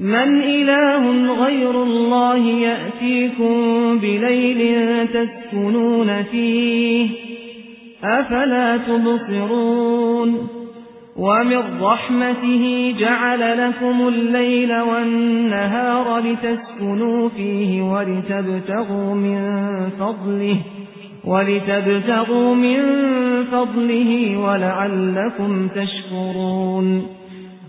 مَنْ إِلَٰهٌ غَيْرُ اللَّهِ يَأْتِيكُم بِلَيْلٍ تَسْكُنُونَ فِيهِ أَفَلَا تُبْصِرُونَ وَمِنْ رَحْمَتِهِ جَعَلَ لَكُمُ اللَّيْلَ وَالنَّهَارَ لِتَسْكُنُوا فِيهِ وَلِتَبْتَغُوا مِنْ فَضْلِهِ وَلِتَبْتَغُوا مِنْ فَضْلِهِ وَلَعَلَّكُمْ تَشْكُرُونَ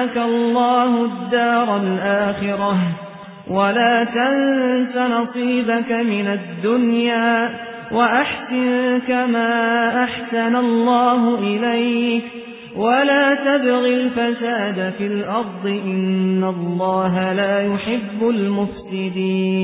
آتاك الله الدار الآخرة ولا تنس نصيبك من الدنيا وأحسن كما أحسن الله إليك ولا تبغ الفساد في الأرض إن الله لا يحب المفسدين